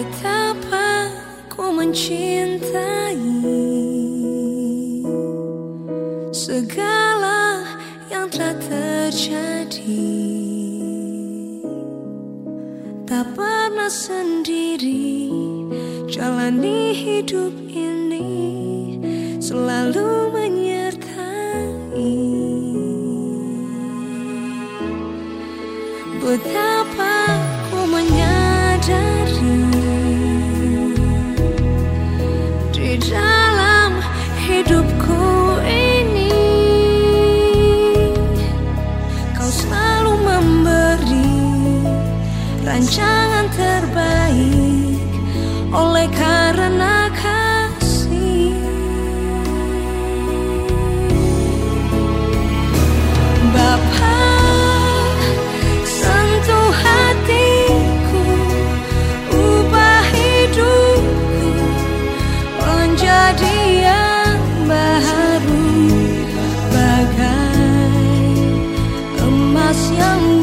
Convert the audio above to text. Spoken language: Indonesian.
Betapa ku mencintai Segala yang telah terjadi. Tak pernah sendiri Jalani hidup ini Selalu menyertai. Betapa ku menyadari hidupku ini. Kau selalu memberi rancangan terbaik. Oleh karena 我想。